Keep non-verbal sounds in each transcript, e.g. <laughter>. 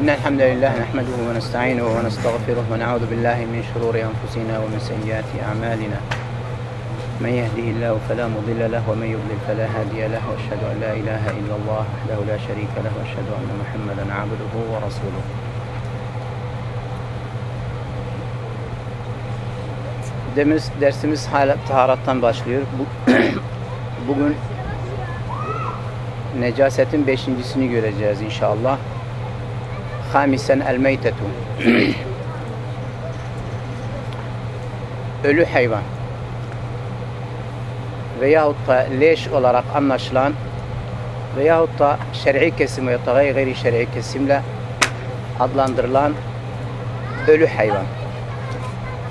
إن الحمد لله نحمده ونستعينه ونستغفره ونعوذ بالله من شرور أنفسنا ومن سيئات أعمالنا من يهدي الله فلا مضل له ومن يضلل فلا هادي له وأشهد أن لا إله إلا الله وحده لا شريك له وأشهد أن محمدا عبده ورسوله Demiz, dersimiz hala taharattan başlıyor. Bu, bugün necasetin beşincisini göreceğiz inşallah. Hamisen el meytetu. Ölü hayvan. Veyahut da leş olarak anlaşılan veyahut da şer'i kesim ve gayri şer'i kesimle adlandırılan ölü hayvan.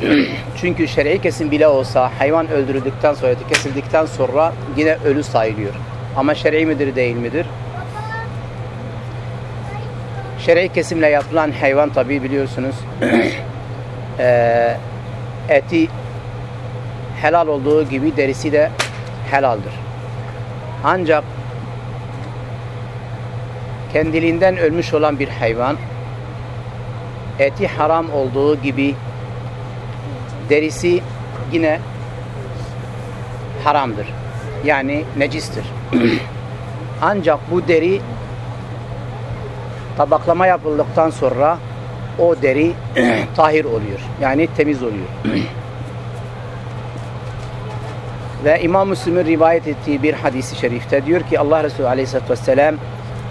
<clears throat> Çünkü şer'i kesim bile olsa hayvan öldürüldükten sonra, kesildikten sonra yine ölü sayılıyor. Ama şer'i midir değil midir? Şer'i kesimle yapılan hayvan tabi biliyorsunuz <clears throat> e, eti helal olduğu gibi derisi de helaldir. Ancak kendiliğinden ölmüş olan bir hayvan eti haram olduğu gibi derisi yine haramdır. Yani necistir. <clears throat> Ancak bu deri tabaklama yapıldıktan sonra o deri <clears throat> tahir oluyor. Yani temiz oluyor. <clears throat> Ve İmam Müslim'in rivayet ettiği bir hadisi şerifte diyor ki Allah Resulü Aleyhisselatü Vesselam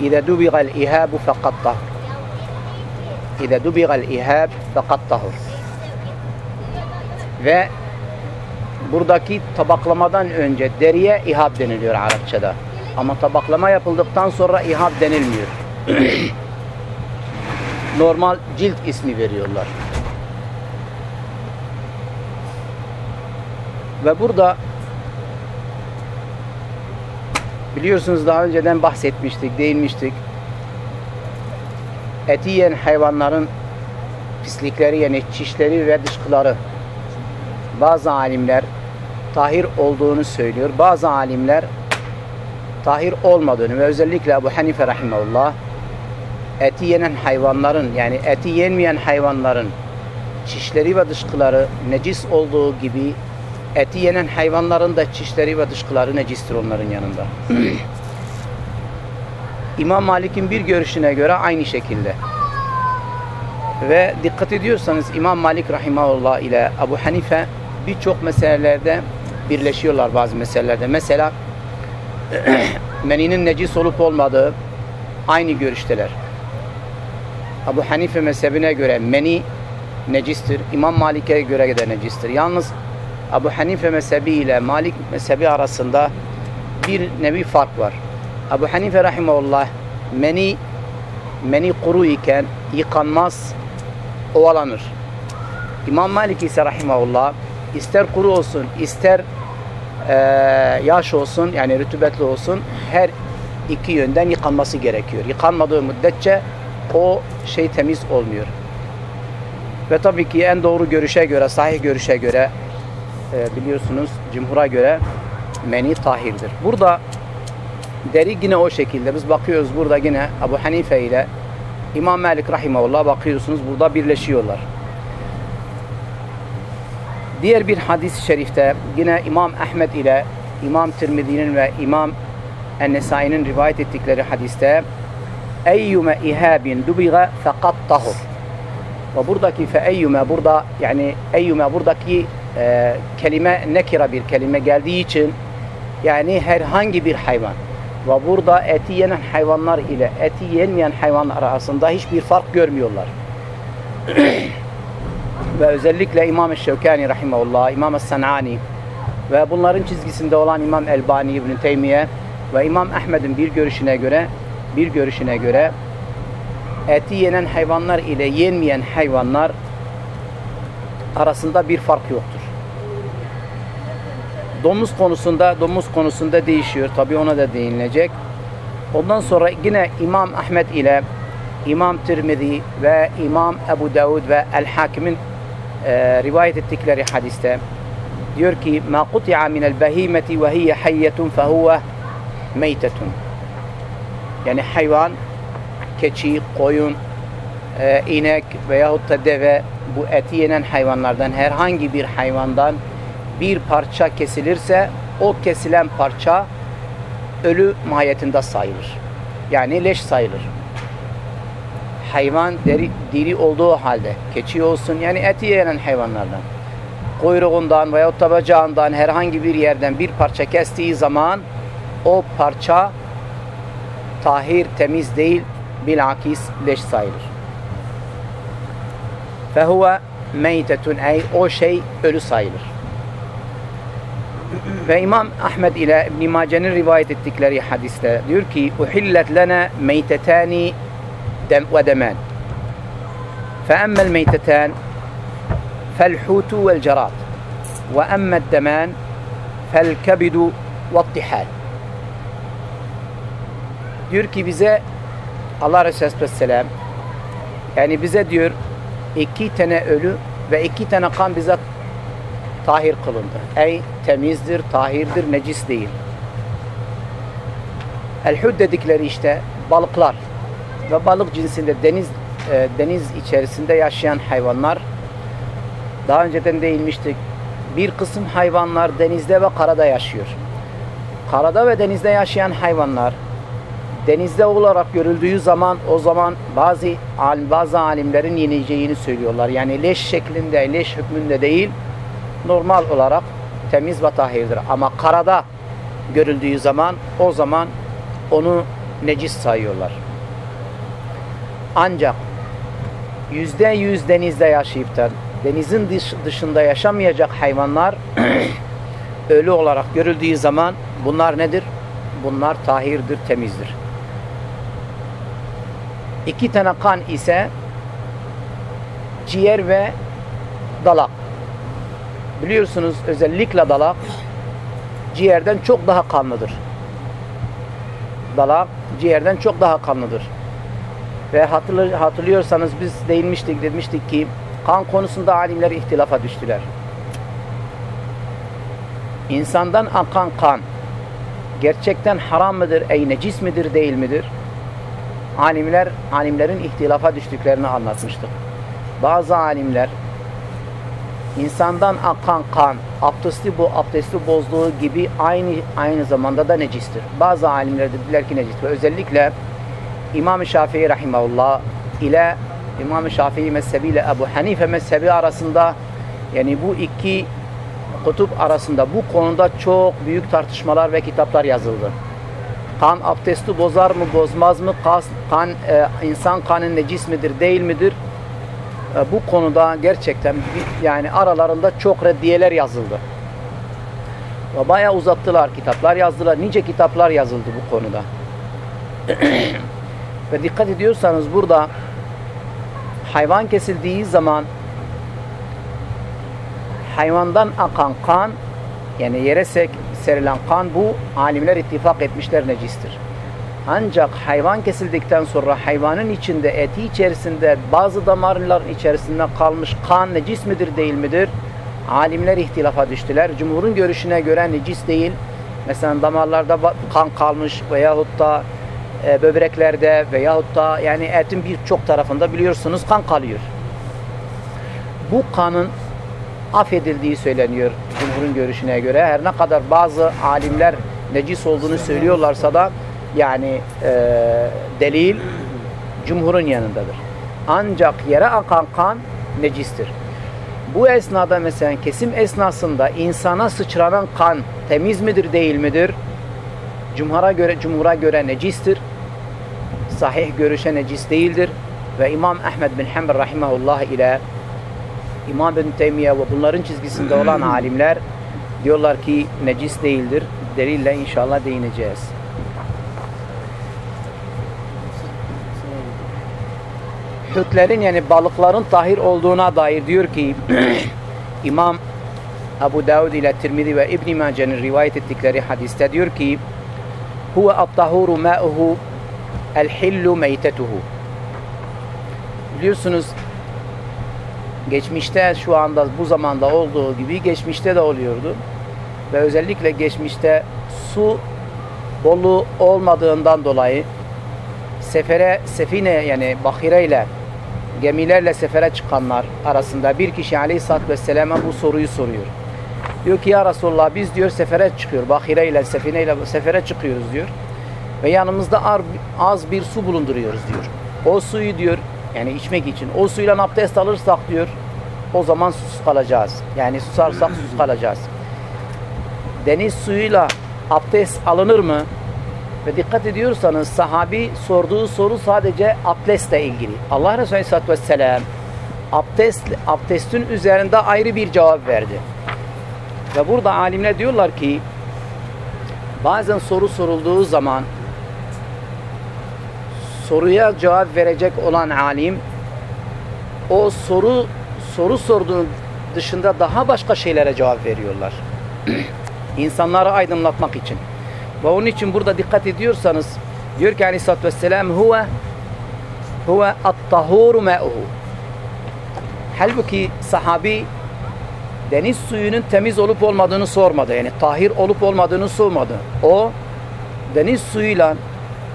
İze dubigal ihabu fakat tahur. İze dubigal ihab fakat tahur. Ve buradaki tabaklamadan önce deriye ihab deniliyor Arapçada. Ama tabaklama yapıldıktan sonra ihab denilmiyor. <clears throat> Normal cilt ismi veriyorlar. Ve burada biliyorsunuz daha önceden bahsetmiştik, değinmiştik. Eti yiyen hayvanların pislikleri yani çişleri ve dışkıları bazı alimler tahir olduğunu söylüyor. Bazı alimler tahir olmadığını ve özellikle Ebu Hanife rahimahullah eti yenen hayvanların yani eti yenmeyen hayvanların çişleri ve dışkıları necis olduğu gibi eti yenen hayvanların da çişleri ve dışkıları necistir onların yanında. <clears throat> İmam Malik'in bir görüşüne göre aynı şekilde. Ve dikkat ediyorsanız İmam Malik rahimahullah ile Ebu Hanife birçok meselelerde birleşiyorlar bazı meselelerde. Mesela <clears throat> meninin necis olup olmadığı aynı görüşteler. Ebu Hanife mezhebine göre meni necistir. İmam Malik'e göre de necistir. Yalnız Ebu Hanife mezhebi ile Malik mezhebi arasında bir nevi fark var. Ebu Hanife rahimahullah meni meni kuru iken yıkanmaz, ovalanır. İmam Malik ise rahimahullah ister kuru olsun, ister e, yaş olsun, yani rütubetli olsun, her iki yönden yıkanması gerekiyor. Yıkanmadığı müddetçe o şey temiz olmuyor. Ve tabii ki en doğru görüşe göre, sahih görüşe göre e, biliyorsunuz cumhura göre meni tahirdir. Burada deri yine o şekilde. Biz bakıyoruz burada yine Ebu Hanife ile İmam Malik Rahimahullah bakıyorsunuz burada birleşiyorlar. Diğer bir hadis-i şerifte yine İmam Ahmed ile İmam Tirmizi'nin ve İmam En-Nesai'nin rivayet ettikleri hadiste eyyume ihabin dubiga fakat tahur. Ve buradaki fe eyyume burada yani eyyume buradaki e, kelime nekira bir kelime geldiği için yani herhangi bir hayvan ve burada eti yenen hayvanlar ile eti yenmeyen hayvanlar arasında hiçbir fark görmüyorlar. <clears throat> ve özellikle İmam Şevkani rahimahullah, İmam Sanani ve bunların çizgisinde olan İmam Elbani İbn Teymiye ve İmam Ahmed'in bir görüşüne göre bir görüşüne göre eti yenen hayvanlar ile yenmeyen hayvanlar arasında bir fark yoktur. Domuz konusunda domuz konusunda değişiyor. Tabi ona da değinilecek. Ondan sonra yine İmam Ahmed ile İmam Tirmizi ve İmam Ebu Davud ve El Hakim'in e, rivayet ettikleri hadiste diyor ki min el behimeti ve hiye hayyetun fehuve meytetun yani hayvan keçi, koyun e, inek veyahut da deve bu eti yenen hayvanlardan herhangi bir hayvandan bir parça kesilirse o kesilen parça ölü mahiyetinde sayılır. Yani leş sayılır. Hayvan deri, diri olduğu halde keçi olsun yani eti yenen hayvanlardan kuyruğundan veyahut da bacağından herhangi bir yerden bir parça kestiği zaman o parça tahir temiz değil bilakis leş sayılır. Fehuve meytetun ey o şey ölü sayılır. Ve İmam Ahmed ile İbn Mace'nin rivayet ettikleri hadiste diyor ki uhillet lana meytetani dem ve demen. فأما الميتتان فالحوت والجراد وأما الدمان فالكبد والطحال diyor ki bize Allah Resulü Aleyhisselam yani bize diyor iki tane ölü ve iki tane kan bize tahir kılındı. Ey temizdir, tahirdir, necis değil. El-hud dedikleri işte balıklar ve balık cinsinde deniz e, deniz içerisinde yaşayan hayvanlar daha önceden değinmiştik. Bir kısım hayvanlar denizde ve karada yaşıyor. Karada ve denizde yaşayan hayvanlar denizde olarak görüldüğü zaman o zaman bazı bazı alimlerin yeneceğini söylüyorlar. Yani leş şeklinde, leş hükmünde değil, normal olarak temiz ve tahirdir. Ama karada görüldüğü zaman o zaman onu necis sayıyorlar. Ancak yüzde yüz denizde yaşayıp da denizin dışında yaşamayacak hayvanlar <clears throat> ölü olarak görüldüğü zaman bunlar nedir? Bunlar tahirdir, temizdir. İki tane kan ise ciğer ve dalak. Biliyorsunuz özellikle dalak ciğerden çok daha kanlıdır. Dalak ciğerden çok daha kanlıdır. Ve hatırlıyorsanız biz değinmiştik, demiştik ki kan konusunda alimler ihtilafa düştüler. İnsandan akan kan gerçekten haram mıdır, ey necis midir, değil midir? Alimler, alimlerin ihtilafa düştüklerini anlatmıştık. Bazı alimler insandan akan kan abdesti bu abdesti bozduğu gibi aynı aynı zamanda da necistir. Bazı alimler dediler ki necistir. Özellikle İmam-ı Şafii rahimahullah ile İmam-ı Şafii mezhebi ile Ebu Hanife mezhebi arasında yani bu iki kutup arasında bu konuda çok büyük tartışmalar ve kitaplar yazıldı. Kan abdesti bozar mı bozmaz mı? Kan, kan e, insan kanı necis midir değil midir? E, bu konuda gerçekten yani aralarında çok reddiyeler yazıldı. Ve bayağı uzattılar kitaplar yazdılar. Nice kitaplar yazıldı bu konuda. <clears throat> Ve dikkat ediyorsanız burada hayvan kesildiği zaman hayvandan akan kan yani yere serilen kan bu alimler ittifak etmişler necistir. Ancak hayvan kesildikten sonra hayvanın içinde eti içerisinde bazı damarların içerisinde kalmış kan necis midir değil midir? Alimler ihtilafa düştüler. Cumhurun görüşüne göre necis değil. Mesela damarlarda kan kalmış veyahut da e, böbreklerde veyahut da yani etin birçok tarafında biliyorsunuz kan kalıyor. Bu kanın affedildiği söyleniyor Cumhur'un görüşüne göre. Her ne kadar bazı alimler necis olduğunu söylüyorlarsa da yani e, delil Cumhur'un yanındadır. Ancak yere akan kan necistir. Bu esnada mesela kesim esnasında insana sıçranan kan temiz midir değil midir? Cumhur'a göre, Cumhur'a göre necistir. Sahih görüşe necis değildir. Ve İmam Ahmed bin Hanbel rahimahullah ile İmam bin Teymiye ve bunların çizgisinde olan <clears throat> alimler diyorlar ki necis değildir. Delille inşallah değineceğiz. Hütlerin yani balıkların tahir olduğuna dair diyor ki <clears throat> İmam Abu Davud ile Tirmidhi ve İbn Mace'nin rivayet ettikleri hadiste diyor ki huve at-tahuru ma'uhu el-hillu meytetuhu biliyorsunuz geçmişte şu anda bu zamanda olduğu gibi geçmişte de oluyordu ve özellikle geçmişte su bolu olmadığından dolayı sefere sefine yani bahire ile gemilerle sefere çıkanlar arasında bir kişi aleyhissalatü vesselam'a bu soruyu soruyor. Diyor ki ya Resulullah biz diyor sefere çıkıyor. Bahire ile sefine ile sefere çıkıyoruz diyor. Ve yanımızda az bir su bulunduruyoruz diyor. O suyu diyor yani içmek için o suyla abdest alırsak diyor o zaman sus kalacağız. Yani susarsak sus kalacağız. Deniz suyuyla abdest alınır mı? Ve dikkat ediyorsanız sahabi sorduğu soru sadece abdestle ilgili. Allah Resulü Aleyhisselatü Vesselam abdest, abdestin üzerinde ayrı bir cevap verdi. Ve burada alimler diyorlar ki bazen soru sorulduğu zaman soruya cevap verecek olan alim o soru soru sorduğun dışında daha başka şeylere cevap veriyorlar. <clears throat> İnsanları aydınlatmak için. Ve onun için burada dikkat ediyorsanız diyor ki aleyhissalatü vesselam huve huve at-tahuru ma'uhu halbuki sahabi deniz suyunun temiz olup olmadığını sormadı. Yani tahir olup olmadığını sormadı. O deniz suyuyla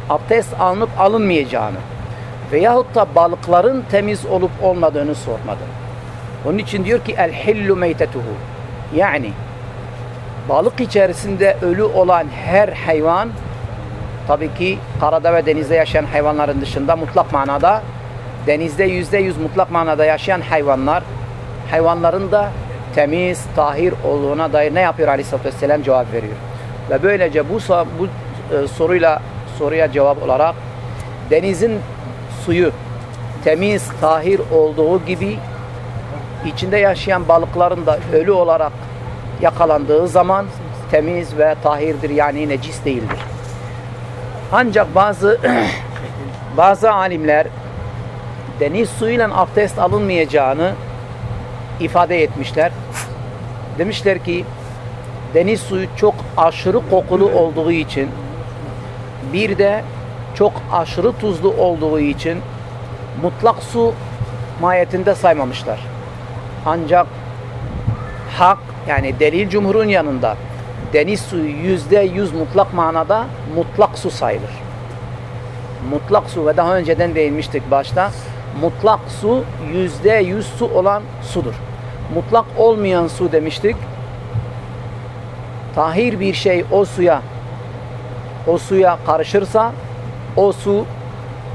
abdest alınıp alınmayacağını veyahut da balıkların temiz olup olmadığını sormadı. Onun için diyor ki el hillu meytetuhu yani balık içerisinde ölü olan her hayvan tabii ki karada ve denizde yaşayan hayvanların dışında mutlak manada denizde yüzde yüz mutlak manada yaşayan hayvanlar hayvanların da temiz, tahir olduğuna dair ne yapıyor Aleyhisselatü Vesselam cevap veriyor. Ve böylece bu, bu e, soruyla soruya cevap olarak denizin suyu temiz, tahir olduğu gibi içinde yaşayan balıkların da ölü olarak yakalandığı zaman temiz ve tahirdir yani necis değildir. Ancak bazı <clears throat> bazı alimler deniz suyuyla abdest alınmayacağını ifade etmişler. Demişler ki deniz suyu çok aşırı kokulu olduğu için bir de çok aşırı tuzlu olduğu için mutlak su mahiyetinde saymamışlar. Ancak hak yani delil cumhurun yanında deniz suyu yüzde yüz mutlak manada mutlak su sayılır. Mutlak su ve daha önceden değinmiştik başta mutlak su yüzde yüz su olan sudur. Mutlak olmayan su demiştik. Tahir bir şey o suya o suya karışırsa o su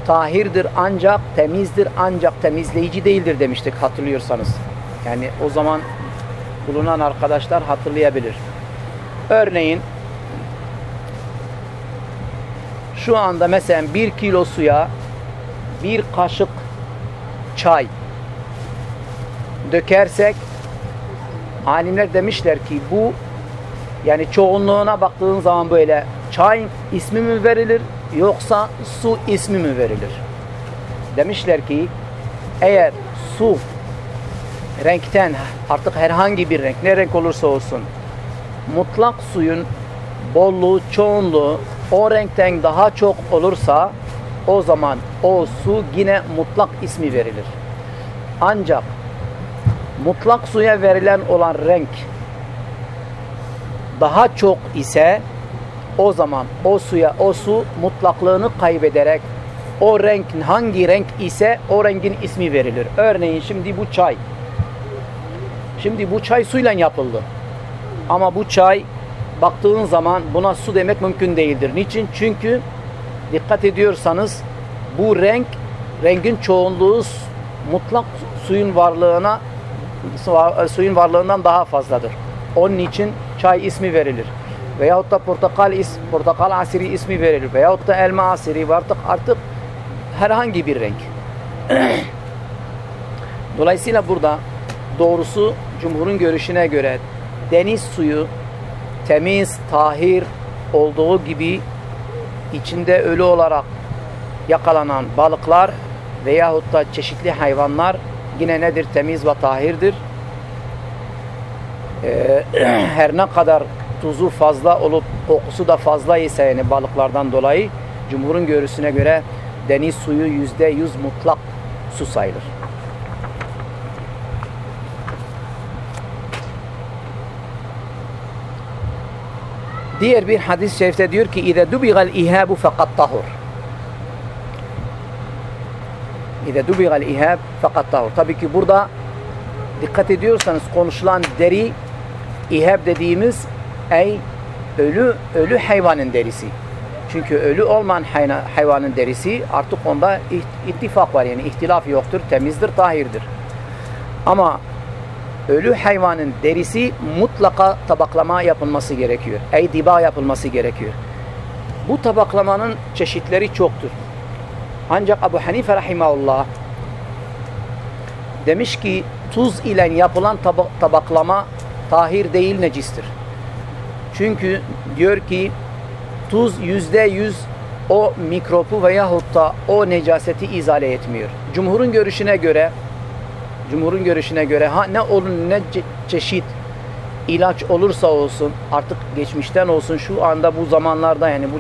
tahirdir ancak temizdir ancak temizleyici değildir demiştik hatırlıyorsanız. Yani o zaman bulunan arkadaşlar hatırlayabilir. Örneğin şu anda mesela bir kilo suya bir kaşık çay dökersek alimler demişler ki bu yani çoğunluğuna baktığın zaman böyle çay ismi mi verilir yoksa su ismi mi verilir? Demişler ki eğer su renkten artık herhangi bir renk ne renk olursa olsun mutlak suyun bolluğu çoğunluğu o renkten daha çok olursa o zaman o su yine mutlak ismi verilir. Ancak mutlak suya verilen olan renk daha çok ise o zaman o suya o su mutlaklığını kaybederek o renk hangi renk ise o rengin ismi verilir. Örneğin şimdi bu çay. Şimdi bu çay suyla yapıldı. Ama bu çay baktığın zaman buna su demek mümkün değildir. Niçin? Çünkü dikkat ediyorsanız bu renk rengin çoğunluğu mutlak suyun varlığına suyun varlığından daha fazladır. Onun için çay ismi verilir. Veyahut da portakal is, portakal asiri ismi verilir. Veyahut da elma asiri artık artık herhangi bir renk. <clears throat> Dolayısıyla burada doğrusu Cumhur'un görüşüne göre deniz suyu temiz, tahir olduğu gibi içinde ölü olarak yakalanan balıklar veyahut da çeşitli hayvanlar yine nedir? Temiz ve tahirdir. Ee, <clears throat> her ne kadar tuzu fazla olup kokusu da fazla ise yani balıklardan dolayı Cumhur'un görüşüne göre deniz suyu yüzde yüz mutlak su sayılır. Diğer bir hadis-i şerifte diyor ki اِذَا دُبِغَ الْاِهَابُ فَقَدْ طَهُرْ İde dubigal ihab fakat tahur. Tabii ki burada dikkat ediyorsanız konuşulan deri ihab dediğimiz ey ölü ölü hayvanın derisi. Çünkü ölü olmayan hayvanın derisi artık onda ittifak var yani ihtilaf yoktur, temizdir, tahirdir. Ama ölü hayvanın derisi mutlaka tabaklama yapılması gerekiyor. Ey diba yapılması gerekiyor. Bu tabaklamanın çeşitleri çoktur. Ancak Abu Hanife rahimahullah demiş ki tuz ile yapılan tabaklama tahir değil necistir. Çünkü diyor ki tuz yüzde yüz o mikropu veyahut da o necaseti izale etmiyor. Cumhurun görüşüne göre Cumhurun görüşüne göre ha ne olun ne çeşit ilaç olursa olsun artık geçmişten olsun şu anda bu zamanlarda yani bu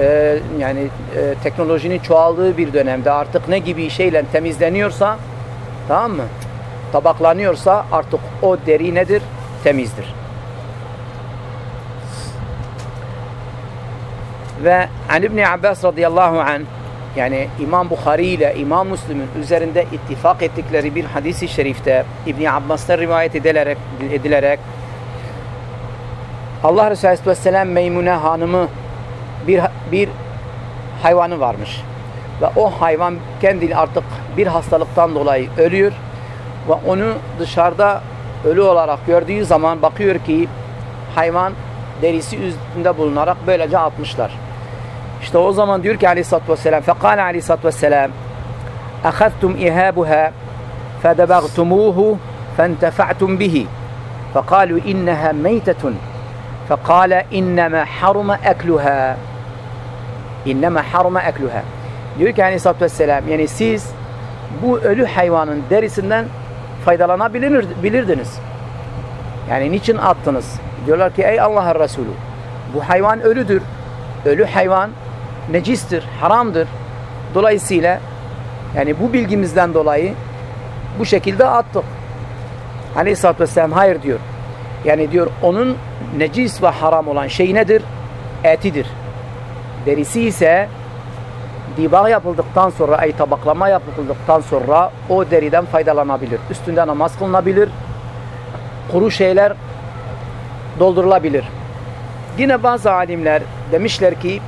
e, yani e, teknolojinin çoğaldığı bir dönemde artık ne gibi şeyle temizleniyorsa tamam mı? Tabaklanıyorsa artık o deri nedir? Temizdir. Ve An İbni Abbas radıyallahu anh yani İmam Bukhari ile İmam Müslim'in üzerinde ittifak ettikleri bir hadisi şerifte İbn Abbas'tan rivayet edilerek, edilerek Allah Resulü Aleyhisselam Meymune hanımı bir, bir hayvanı varmış. Ve o hayvan kendi artık bir hastalıktan dolayı ölüyor ve onu dışarıda ölü olarak gördüğü zaman bakıyor ki hayvan derisi üstünde bulunarak böylece atmışlar. İşte o zaman diyor ki aleyhissalatü vesselam fekale aleyhissalatü vesselam اَخَذْتُمْ اِهَابُهَا فَدَبَغْتُمُوهُ فَانْتَفَعْتُمْ بِهِ فَقَالُوا اِنَّهَا مَيْتَةٌ فَقَالَ اِنَّمَا حَرُمَ اَكْلُهَا اِنَّمَا حَرُمَ اَكْلُهَا Diyor ki aleyhissalatü vesselam yani siz bu ölü hayvanın derisinden faydalanabilirdiniz. Yani niçin attınız? Diyorlar ki ey Allah'ın Resulü bu hayvan ölüdür ölü hayvan necistir, haramdır. Dolayısıyla yani bu bilgimizden dolayı bu şekilde attık. Aleyhisselatü Vesselam hayır diyor. Yani diyor onun necis ve haram olan şey nedir? Etidir. Derisi ise dibağ yapıldıktan sonra, ay tabaklama yapıldıktan sonra o deriden faydalanabilir. Üstünde namaz kılınabilir. Kuru şeyler doldurulabilir. Yine bazı alimler demişler ki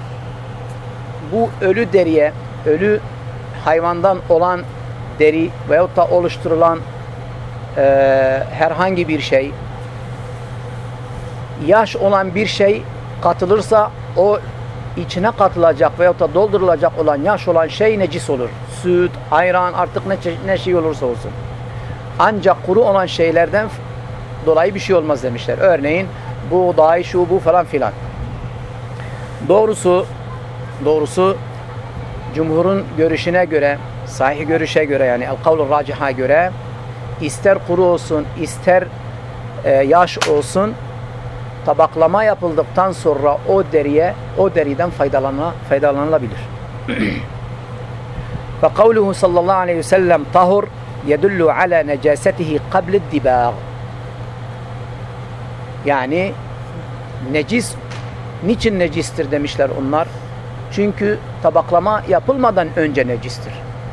bu ölü deriye, ölü hayvandan olan deri veyahut da oluşturulan e, herhangi bir şey yaş olan bir şey katılırsa o içine katılacak veyahut da doldurulacak olan yaş olan şey necis olur. Süt, ayran artık ne, ne şey olursa olsun. Ancak kuru olan şeylerden dolayı bir şey olmaz demişler. Örneğin buğday, şu bu falan filan. Doğrusu doğrusu cumhurun görüşüne göre, sahih görüşe göre yani el-kavlu raciha göre ister kuru olsun, ister e, yaş olsun tabaklama yapıldıktan sonra o deriye, o deriden faydalanma, faydalanılabilir. <clears throat> Ve kavluhu sallallahu aleyhi ve sellem tahur yedullu ala necasetihi qabl dibağ. Yani necis Niçin necistir demişler onlar. Çünkü tabaklama yapılmadan önce necistir.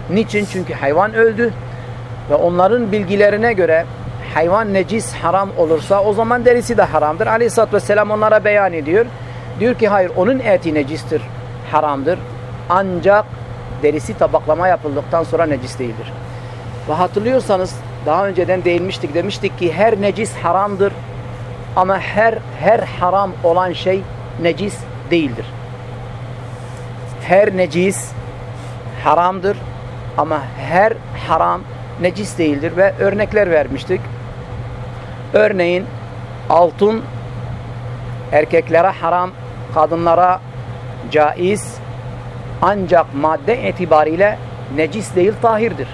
Niçin? Çünkü hayvan öldü ve onların bilgilerine göre hayvan necis haram olursa o zaman derisi de haramdır. Aleyhisselatü Vesselam onlara beyan ediyor. Diyor ki hayır onun eti necistir, haramdır. Ancak derisi tabaklama yapıldıktan sonra necis değildir. Ve hatırlıyorsanız daha önceden değinmiştik. Demiştik ki her necis haramdır. Ama her her haram olan şey necis değildir. Her necis haramdır ama her haram necis değildir ve örnekler vermiştik. Örneğin altın erkeklere haram, kadınlara caiz ancak madde itibariyle necis değil tahirdir.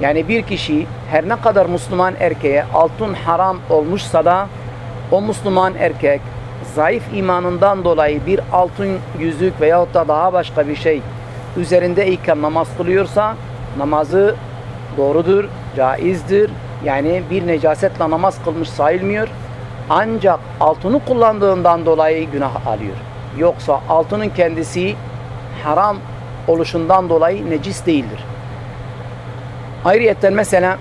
Yani bir kişi her ne kadar Müslüman erkeğe altın haram olmuşsa da o Müslüman erkek zayıf imanından dolayı bir altın yüzük veyahut da daha başka bir şey üzerindeyken namaz kılıyorsa namazı doğrudur, caizdir. Yani bir necasetle namaz kılmış sayılmıyor. Ancak altını kullandığından dolayı günah alıyor. Yoksa altının kendisi haram oluşundan dolayı necis değildir. Ayrıyetten mesela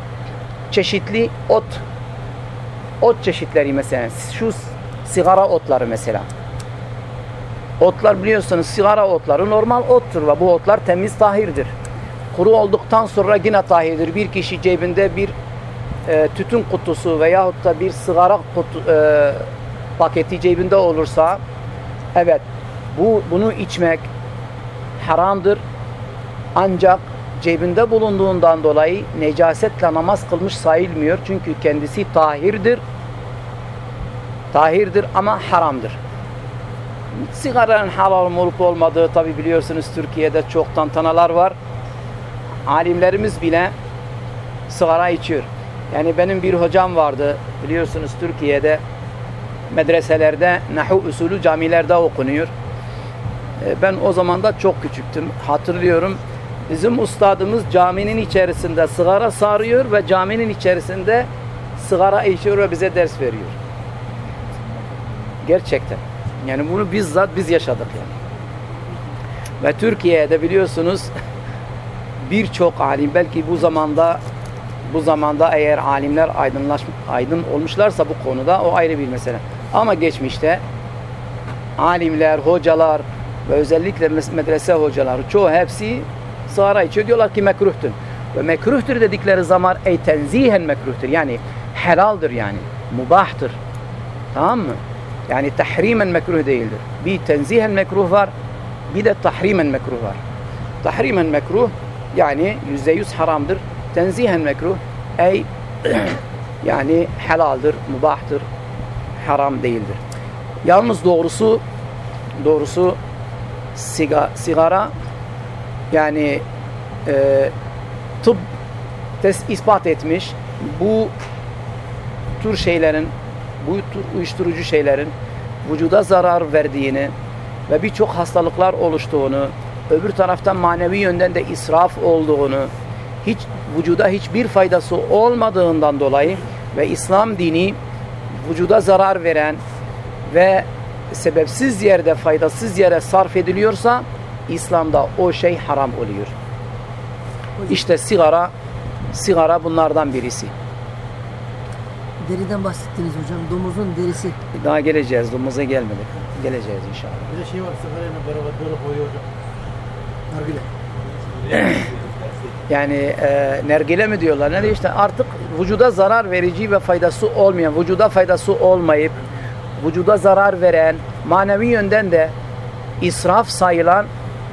çeşitli ot ot çeşitleri mesela şu sigara otları mesela. Otlar biliyorsunuz sigara otları normal ottur ve bu otlar temiz tahirdir. Kuru olduktan sonra yine tahirdir. Bir kişi cebinde bir e, tütün kutusu veyahut da bir sigara kutu, e, paketi cebinde olursa evet bu bunu içmek haramdır. Ancak cebinde bulunduğundan dolayı necasetle namaz kılmış sayılmıyor. Çünkü kendisi tahirdir. Tahirdir ama haramdır. Sigaranın halal olup olmadığı tabi biliyorsunuz Türkiye'de çok tantanalar var. Alimlerimiz bile sigara içiyor. Yani benim bir hocam vardı biliyorsunuz Türkiye'de medreselerde nahu usulü camilerde okunuyor. E, ben o zaman da çok küçüktüm. Hatırlıyorum bizim ustadımız caminin içerisinde sigara sarıyor ve caminin içerisinde sigara içiyor ve bize ders veriyor. Gerçekten. Yani bunu bizzat biz yaşadık yani. Ve Türkiye'de biliyorsunuz <laughs> birçok alim belki bu zamanda bu zamanda eğer alimler aydınlaş, aydın olmuşlarsa bu konuda o ayrı bir mesele. Ama geçmişte alimler, hocalar ve özellikle medrese hocaları çoğu hepsi sigara içiyor. Diyorlar ki mekruhtur. Ve mekruhtur dedikleri zaman ey tenzihen mekruhtur. Yani helaldir yani. Mubahtır. Tamam mı? Yani tahrimen mekruh değildir. Bir tenzihen mekruh var. Bir de tahrimen mekruh var. Tahrimen mekruh yani yüzde yüz haramdır. Tenzihen mekruh ey <clears throat> yani helaldir, mubahtır, haram değildir. Yalnız doğrusu doğrusu siga, sigara yani e, tıp test ispat etmiş bu tür şeylerin bu uyuşturucu şeylerin vücuda zarar verdiğini ve birçok hastalıklar oluştuğunu öbür taraftan manevi yönden de israf olduğunu hiç vücuda hiçbir faydası olmadığından dolayı ve İslam dini vücuda zarar veren ve sebepsiz yerde faydasız yere sarf ediliyorsa İslam'da o şey haram oluyor. İşte sigara sigara bunlardan birisi. Deriden bahsettiniz hocam. Domuzun derisi. Daha geleceğiz. Domuza gelmedik. Geleceğiz inşallah. Bir de şey var sigarayla beraber böyle koyuyor hocam. Nargile. <clears throat> Yani e, nergile mi diyorlar? Ne diyor işte artık vücuda zarar verici ve faydası olmayan, vücuda faydası olmayıp vücuda zarar veren, manevi yönden de israf sayılan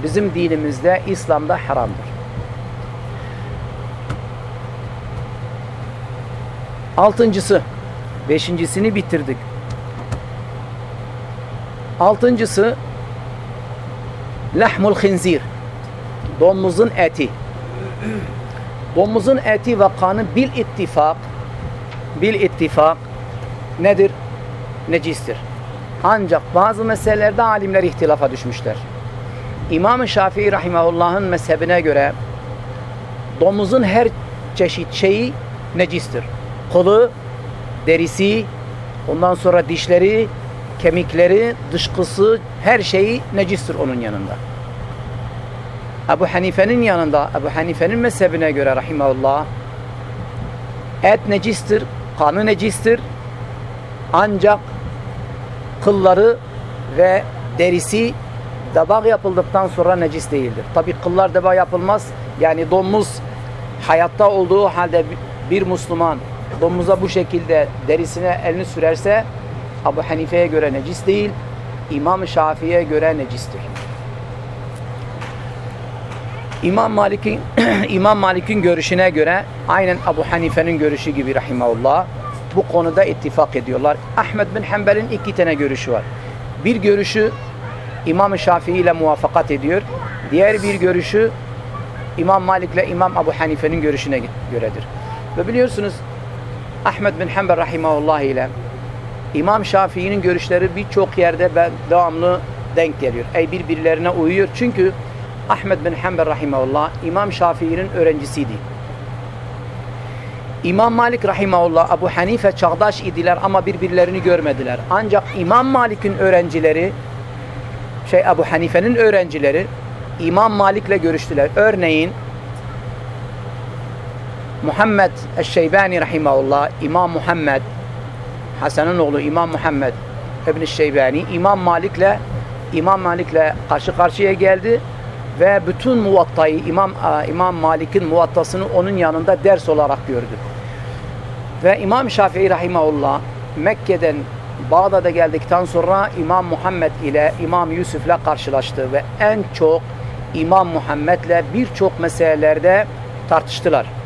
bizim dinimizde, İslam'da haramdır. Altıncısı, beşincisini bitirdik. Altıncısı, lahmul khinzir, domuzun eti. Domuzun eti ve kanı bil ittifak, bil ittifak nedir? Necistir. Ancak bazı meselelerde alimler ihtilafa düşmüşler. İmam-ı Şafii Rahimahullah'ın mezhebine göre domuzun her çeşit şeyi necistir. Kolu, derisi, ondan sonra dişleri, kemikleri, dışkısı, her şeyi necistir onun yanında. Ebu Hanife'nin yanında, Ebu Hanife'nin mezhebine göre rahimahullah et necistir, kanı necistir ancak kılları ve derisi debağ yapıldıktan sonra necis değildir. Tabi kıllar debağ yapılmaz. Yani domuz hayatta olduğu halde bir Müslüman domuza bu şekilde derisine elini sürerse Ebu Hanife'ye göre necis değil, İmam-ı Şafii'ye göre necistir. İmam Malik'in <clears throat> İmam Malik'in görüşüne göre aynen Ebu Hanife'nin görüşü gibi rahimahullah bu konuda ittifak ediyorlar. Ahmed bin Hanbel'in iki tane görüşü var. Bir görüşü İmam Şafii ile muvaffakat ediyor. Diğer bir görüşü İmam Malik ile İmam Ebu Hanife'nin görüşüne göredir. Ve biliyorsunuz Ahmed bin Hanbel rahimahullah ile İmam Şafii'nin görüşleri birçok yerde devamlı denk geliyor. Ey birbirlerine uyuyor. Çünkü Ahmed bin Hanbel rahimahullah İmam Şafii'nin öğrencisiydi. İmam Malik rahimahullah Ebu Hanife çağdaş idiler ama birbirlerini görmediler. Ancak İmam Malik'in öğrencileri şey Ebu Hanife'nin öğrencileri İmam Malik'le görüştüler. Örneğin Muhammed Eşşeybani rahimahullah İmam Muhammed Hasan'ın oğlu İmam Muhammed İbn Şeybani İmam Malik'le İmam Malik'le karşı karşıya geldi ve bütün muvattayı İmam İmam Malik'in muvattasını onun yanında ders olarak gördü. Ve İmam Şafii rahimahullah Mekke'den Bağdat'a geldikten sonra İmam Muhammed ile İmam Yusuf'la karşılaştı ve en çok İmam Muhammed'le birçok meselelerde tartıştılar.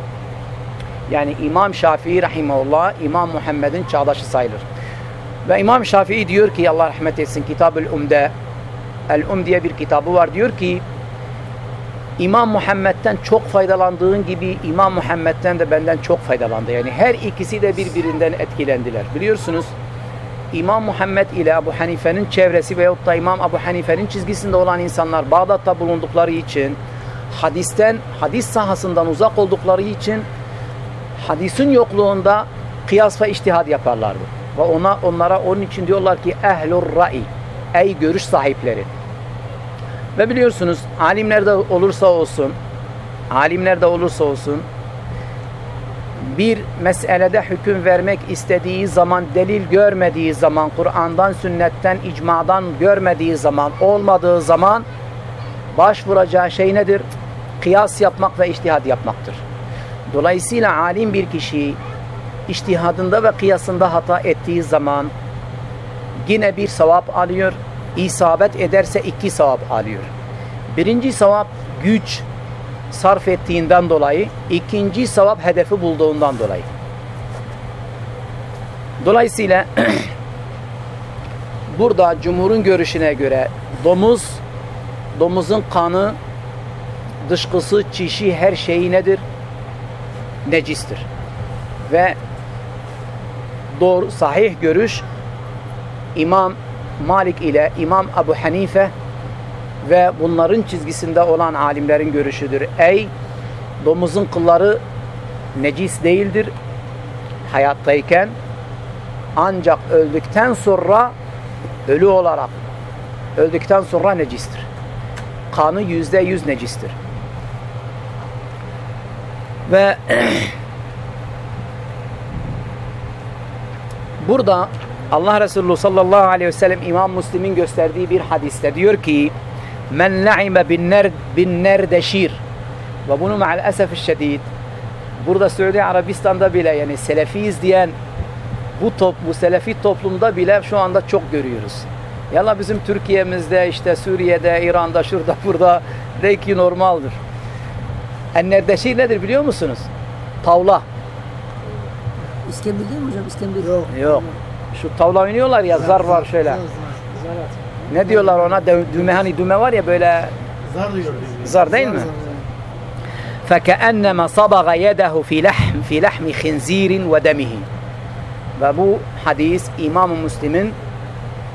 Yani İmam Şafii rahimahullah İmam Muhammed'in çağdaşı sayılır. Ve İmam Şafii diyor ki Allah rahmet etsin Kitab-ül Umde El-Um diye bir kitabı var. Diyor ki İmam Muhammed'den çok faydalandığın gibi İmam Muhammed'den de benden çok faydalandı. Yani her ikisi de birbirinden etkilendiler. Biliyorsunuz İmam Muhammed ile Ebu Hanife'nin çevresi veyahut da İmam Ebu Hanife'nin çizgisinde olan insanlar Bağdat'ta bulundukları için hadisten, hadis sahasından uzak oldukları için hadisin yokluğunda kıyas ve iştihad yaparlardı. Ve ona onlara onun için diyorlar ki ehlur ra'i ey görüş sahipleri. Ve biliyorsunuz alimler de olursa olsun alimler de olursa olsun bir meselede hüküm vermek istediği zaman delil görmediği zaman Kur'an'dan sünnetten icmadan görmediği zaman olmadığı zaman başvuracağı şey nedir? Kıyas yapmak ve iştihad yapmaktır. Dolayısıyla alim bir kişi iştihadında ve kıyasında hata ettiği zaman yine bir sevap alıyor. İsabet ederse iki sevap alıyor. Birinci sevap güç sarf ettiğinden dolayı, ikinci sevap hedefi bulduğundan dolayı. Dolayısıyla <clears throat> burada cumhurun görüşüne göre domuz, domuzun kanı, dışkısı, çişi her şeyi nedir? Necistir. Ve doğru, sahih görüş İmam Malik ile İmam Ebu Hanife ve bunların çizgisinde olan alimlerin görüşüdür. Ey domuzun kılları necis değildir hayattayken ancak öldükten sonra ölü olarak öldükten sonra necistir. Kanı yüzde yüz necistir. Ve <clears throat> burada Allah Resulü sallallahu aleyhi ve sellem İmam Müslim'in gösterdiği bir hadiste diyor ki men la'ime bin ner bin nerdeşir ve bunu maalesef şiddet burada Suudi Arabistan'da bile yani selefiyiz diyen bu top bu selefi toplumda bile şu anda çok görüyoruz. Yalla bizim Türkiye'mizde işte Suriye'de, İran'da, şurada, <laughs> burada belki normaldir. En nerdeşir nedir biliyor musunuz? Tavla. İskembil değil mi hocam? İskembil. Yok. Yok. Şu tavla oynuyorlar ya zar var şöyle. Zar, zar. Zar at. Ne diyorlar ona? Dü- Düğme hani düğme var ya böyle Zar diyor. zar değil mi? فَكَأَنَّمَا صَبَغَ يَدَهُ فِي لَحْمِ فِي لَحْمِ خِنْزِيرٍ وَدَمِهِ Ve bu hadis İmam-ı Müslim'in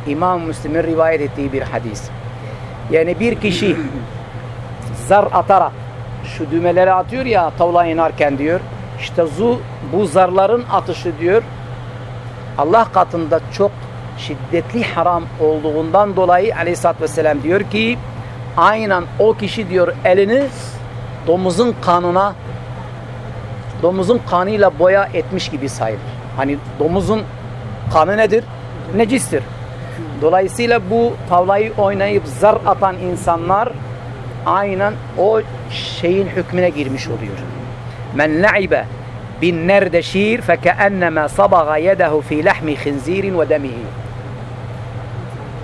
İmam-ı Müslim'in rivayet ettiği bir hadis. Yani bir kişi <clears throat> zar atarak şu düğmeleri atıyor ya tavla inerken diyor. İşte zu, bu zarların atışı diyor Allah katında çok şiddetli haram olduğundan dolayı aleyhissalatü vesselam diyor ki aynen o kişi diyor elini domuzun kanına domuzun kanıyla boya etmiş gibi sayılır. Hani domuzun kanı nedir? Necistir. Dolayısıyla bu tavlayı oynayıp zar atan insanlar aynen o şeyin hükmüne girmiş oluyor. Men la'ibe bin nerdeşir fekennema sabaga yedehu fi lahmi khinzirin ve demihi.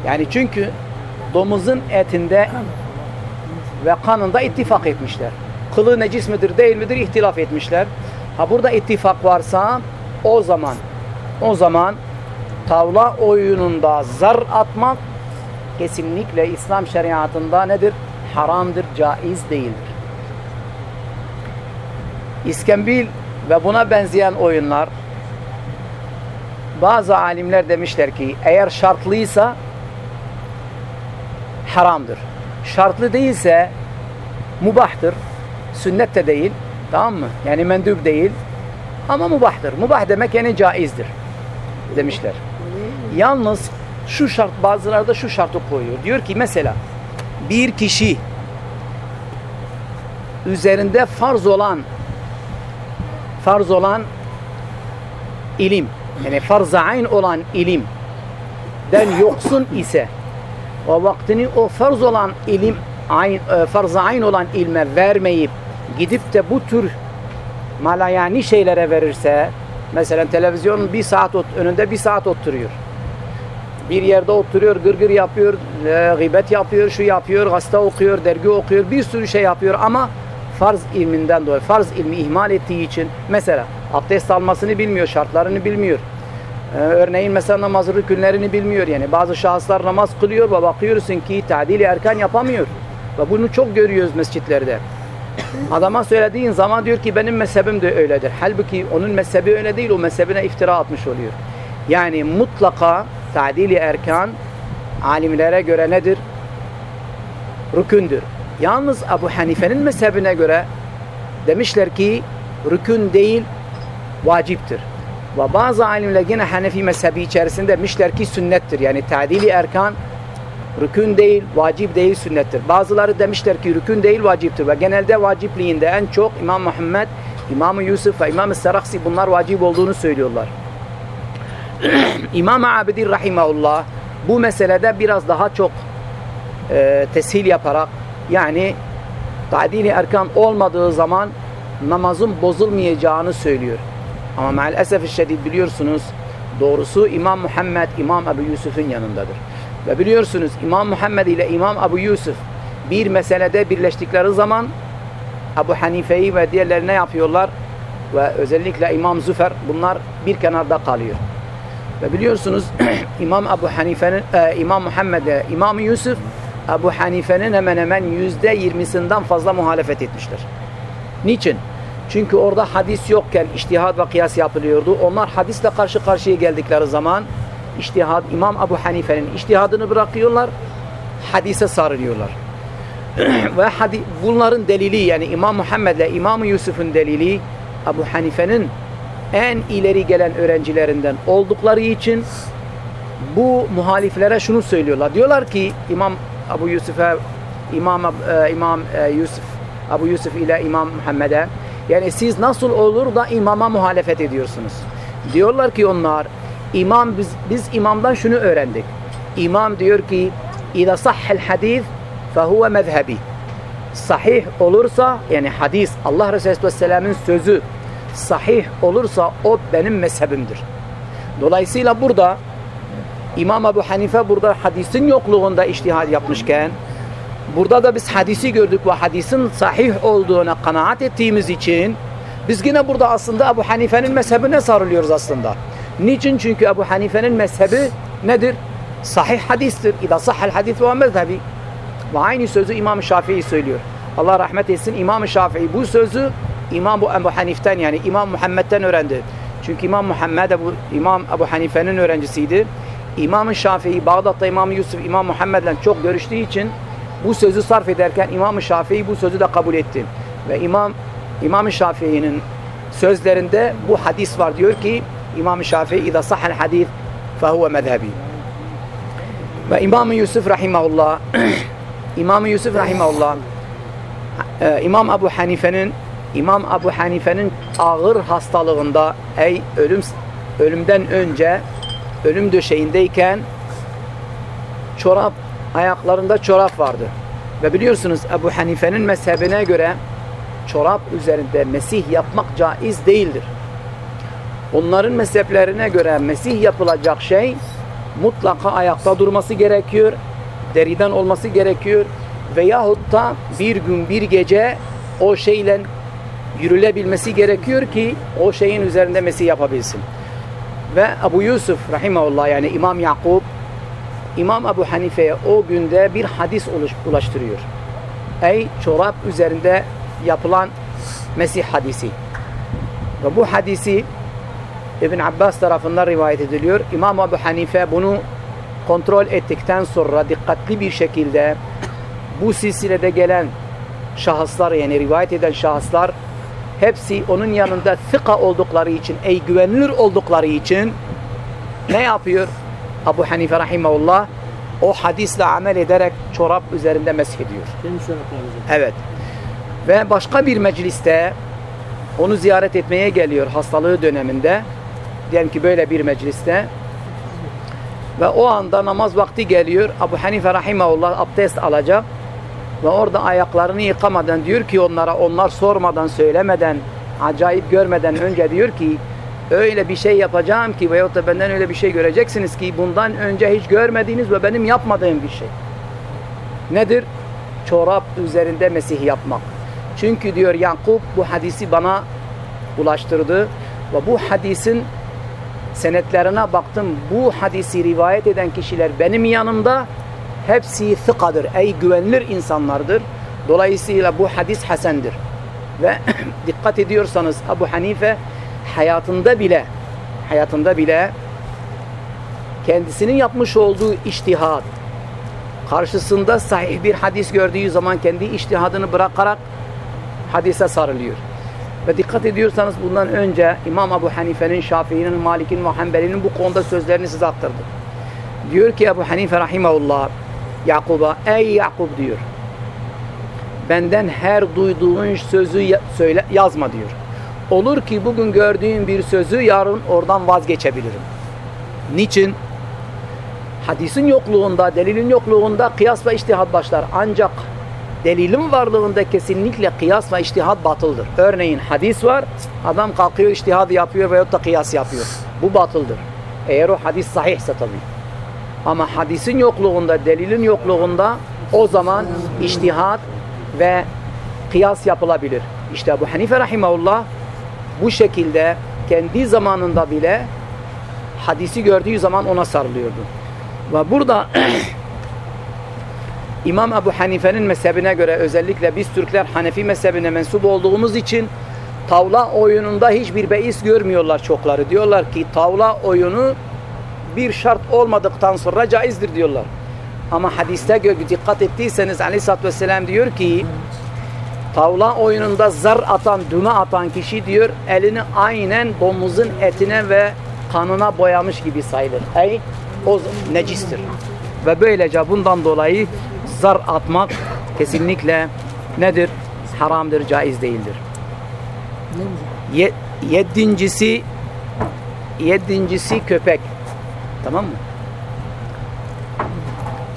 Yani çünkü domuzun etinde ve kanında ittifak etmişler. Kılı necis midir değil midir ihtilaf etmişler. Ha burada ittifak varsa o zaman o zaman tavla oyununda zar atmak kesinlikle İslam şeriatında nedir? Haramdır, caiz değildir. İskembil ve buna benzeyen oyunlar bazı alimler demişler ki eğer şartlıysa haramdır. Şartlı değilse mubahtır. Sünnet de değil. Tamam mı? Yani mendub değil. Ama mubahtır. Mubah demek yani caizdir. Demişler. Yalnız şu şart bazıları da şu şartı koyuyor. Diyor ki mesela bir kişi üzerinde farz olan farz olan ilim yani farz-ı ayn olan ilim den yoksun ise o vaktini o farz olan ilim ayn, e, farz-ı ayn olan ilme vermeyip gidip de bu tür malayani şeylere verirse mesela televizyonun bir saat önünde bir saat oturuyor. Bir yerde oturuyor, gırgır yapıyor, e, gıybet yapıyor, şu yapıyor, gazete okuyor, dergi okuyor, bir sürü şey yapıyor. Ama farz ilminden dolayı, farz ilmi ihmal ettiği için mesela abdest almasını bilmiyor, şartlarını bilmiyor. Ee, örneğin mesela namaz rükünlerini bilmiyor. Yani bazı şahıslar namaz kılıyor ve bakıyorsun ki tadili erken yapamıyor. Ve bunu çok görüyoruz mescitlerde. Adama söylediğin zaman diyor ki benim mezhebim de öyledir. Halbuki onun mezhebi öyle değil o mezhebine iftira atmış oluyor. Yani mutlaka tadili erkan alimlere göre nedir? rükündür yalnız Ebu Hanife'nin mezhebine göre demişler ki rükün değil vaciptir ve bazı alimler yine Hanefi mezhebi içerisinde demişler ki sünnettir. Yani tadili erkan rükün değil, vacip değil, sünnettir. Bazıları demişler ki rükün değil, vaciptir. Ve genelde vacipliğinde en çok İmam Muhammed, İmam Yusuf ve İmam Saraksi bunlar vacip olduğunu söylüyorlar. İmam Abidin Rahimahullah bu meselede biraz daha çok e, teshil yaparak yani tadili erkan olmadığı zaman namazın bozulmayacağını söylüyor. Ama maalesef şiddet biliyorsunuz doğrusu İmam Muhammed İmam Ebu Yusuf'un yanındadır. Ve biliyorsunuz İmam Muhammed ile İmam Ebu Yusuf bir meselede birleştikleri zaman Ebu Hanife'yi ve diğerleri ne yapıyorlar? Ve özellikle İmam Züfer bunlar bir kenarda kalıyor. Ve biliyorsunuz <clears throat> İmam Ebu Hanife'nin e, İmam Muhammed'e İmam Yusuf Ebu Hanife'nin hemen hemen yüzde yirmisinden fazla muhalefet etmiştir. Niçin? Çünkü orada hadis yokken iştihad ve kıyas yapılıyordu. Onlar hadisle karşı karşıya geldikleri zaman iştihad, İmam Ebu Hanife'nin iştihadını bırakıyorlar, hadise sarılıyorlar. <clears throat> ve hadi, bunların delili yani İmam Muhammed ile İmam Yusuf'un delili Ebu Hanife'nin en ileri gelen öğrencilerinden oldukları için bu muhaliflere şunu söylüyorlar. Diyorlar ki İmam Ebu Yusuf'a İmam, e, İmam e, Yusuf Ebu Yusuf ile İmam Muhammed'e yani siz nasıl olur da imama muhalefet ediyorsunuz? Diyorlar ki onlar imam biz, biz imamdan şunu öğrendik. İmam diyor ki İza sahhel hadis fehuve mezhebi. Sahih olursa yani hadis Allah Resulü Aleyhisselam'ın sözü sahih olursa o benim mezhebimdir. Dolayısıyla burada İmam Ebu Hanife burada hadisin yokluğunda iştihad yapmışken burada da biz hadisi gördük ve hadisin sahih olduğuna kanaat ettiğimiz için biz yine burada aslında Ebu Hanife'nin mezhebine sarılıyoruz aslında. Niçin? Çünkü Ebu Hanife'nin mezhebi nedir? Sahih hadistir. İza sahhel hadis ve mezhebi. Ve aynı sözü İmam Şafii söylüyor. Allah rahmet etsin İmam Şafii bu sözü İmam bu Ebu Hanif'ten yani İmam Muhammed'den öğrendi. Çünkü İmam Muhammed Ebu, İmam Ebu Hanife'nin öğrencisiydi. İmam Şafii Bağdat'ta İmam Yusuf İmam Muhammed'le çok görüştüğü için bu sözü sarf ederken İmam Şafii bu sözü de kabul etti. Ve İmam İmam Şafii'nin sözlerinde bu hadis var diyor ki İmam Şafii İza sahel hadis fehuve mezhebi. Ve İmam Yusuf rahimahullah <clears throat> İmam Yusuf rahimahullah e, İmam Ebu Hanife'nin İmam Ebu Hanife'nin ağır hastalığında ey ölüm ölümden önce ölüm döşeğindeyken çorap ayaklarında çorap vardı. Ve biliyorsunuz Ebu Hanife'nin mezhebine göre çorap üzerinde mesih yapmak caiz değildir. Onların mezheplerine göre mesih yapılacak şey mutlaka ayakta durması gerekiyor, deriden olması gerekiyor veyahut da bir gün bir gece o şeyle yürülebilmesi gerekiyor ki o şeyin üzerinde mesih yapabilsin. Ve Ebu Yusuf rahimahullah yani İmam Yakub İmam Ebu Hanife'ye o günde bir hadis ulaştırıyor. Ey çorap üzerinde yapılan Mesih hadisi. Ve bu hadisi İbn Abbas tarafından rivayet ediliyor. İmam Ebu Hanife bunu kontrol ettikten sonra dikkatli bir şekilde bu silsilede gelen şahıslar yani rivayet eden şahıslar hepsi onun yanında fıka oldukları için, ey güvenilir oldukları için ne yapıyor? Abu Hanife rahimahullah o hadisle amel ederek çorap üzerinde mesh ediyor. Evet. Ve başka bir mecliste onu ziyaret etmeye geliyor hastalığı döneminde. Diyelim ki böyle bir mecliste. Ve o anda namaz vakti geliyor. Abu Hanife rahimahullah abdest alacak. Ve orada ayaklarını yıkamadan diyor ki onlara onlar sormadan söylemeden acayip görmeden önce diyor ki öyle bir şey yapacağım ki veyahut da benden öyle bir şey göreceksiniz ki bundan önce hiç görmediğiniz ve benim yapmadığım bir şey. Nedir? Çorap üzerinde Mesih yapmak. Çünkü diyor Yakup bu hadisi bana ulaştırdı ve bu hadisin senetlerine baktım. Bu hadisi rivayet eden kişiler benim yanımda hepsi thikadır. Ey güvenilir insanlardır. Dolayısıyla bu hadis hasendir. Ve <clears throat> dikkat ediyorsanız Ebu Hanife hayatında bile hayatında bile kendisinin yapmış olduğu iştihat karşısında sahih bir hadis gördüğü zaman kendi iştihadını bırakarak hadise sarılıyor. Ve dikkat ediyorsanız bundan önce İmam Ebu Hanife'nin, Şafii'nin, Malik'in ve Hanbeli'nin bu konuda sözlerini size aktardım. Diyor ki Ebu Hanife rahimahullah Yakub'a ey Yakub diyor. Benden her duyduğun sözü söyle yazma diyor. Olur ki bugün gördüğün bir sözü yarın oradan vazgeçebilirim. Niçin? Hadisin yokluğunda, delilin yokluğunda kıyas ve iştihad başlar. Ancak delilin varlığında kesinlikle kıyas ve iştihad batıldır. Örneğin hadis var, adam kalkıyor iştihad yapıyor veyahut da kıyas yapıyor. Bu batıldır. Eğer o hadis sahihse tabii. Ama hadisin yokluğunda, delilin yokluğunda o zaman iştihad ve kıyas yapılabilir. İşte bu Hanife rahimahullah bu şekilde kendi zamanında bile hadisi gördüğü zaman ona sarılıyordu. Ve burada <clears throat> İmam Ebu Hanife'nin mezhebine göre özellikle biz Türkler Hanefi mezhebine mensup olduğumuz için tavla oyununda hiçbir beis görmüyorlar çokları. Diyorlar ki tavla oyunu bir şart olmadıktan sonra caizdir diyorlar. Ama hadiste dikkat ettiyseniz Aleyhisselatü Vesselam diyor ki tavla oyununda zar atan, düme atan kişi diyor elini aynen domuzun etine ve kanına boyamış gibi sayılır. Ey o necistir. Ve böylece bundan dolayı zar atmak kesinlikle nedir? Haramdır, caiz değildir. Ye, yedincisi yedincisi köpek. تمام.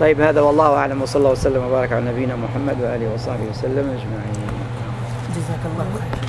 طيب هذا والله أعلم وصلى الله وسلم وبارك على نبينا محمد وآله وصحبه وسلم أجمعين. جزاك الله خير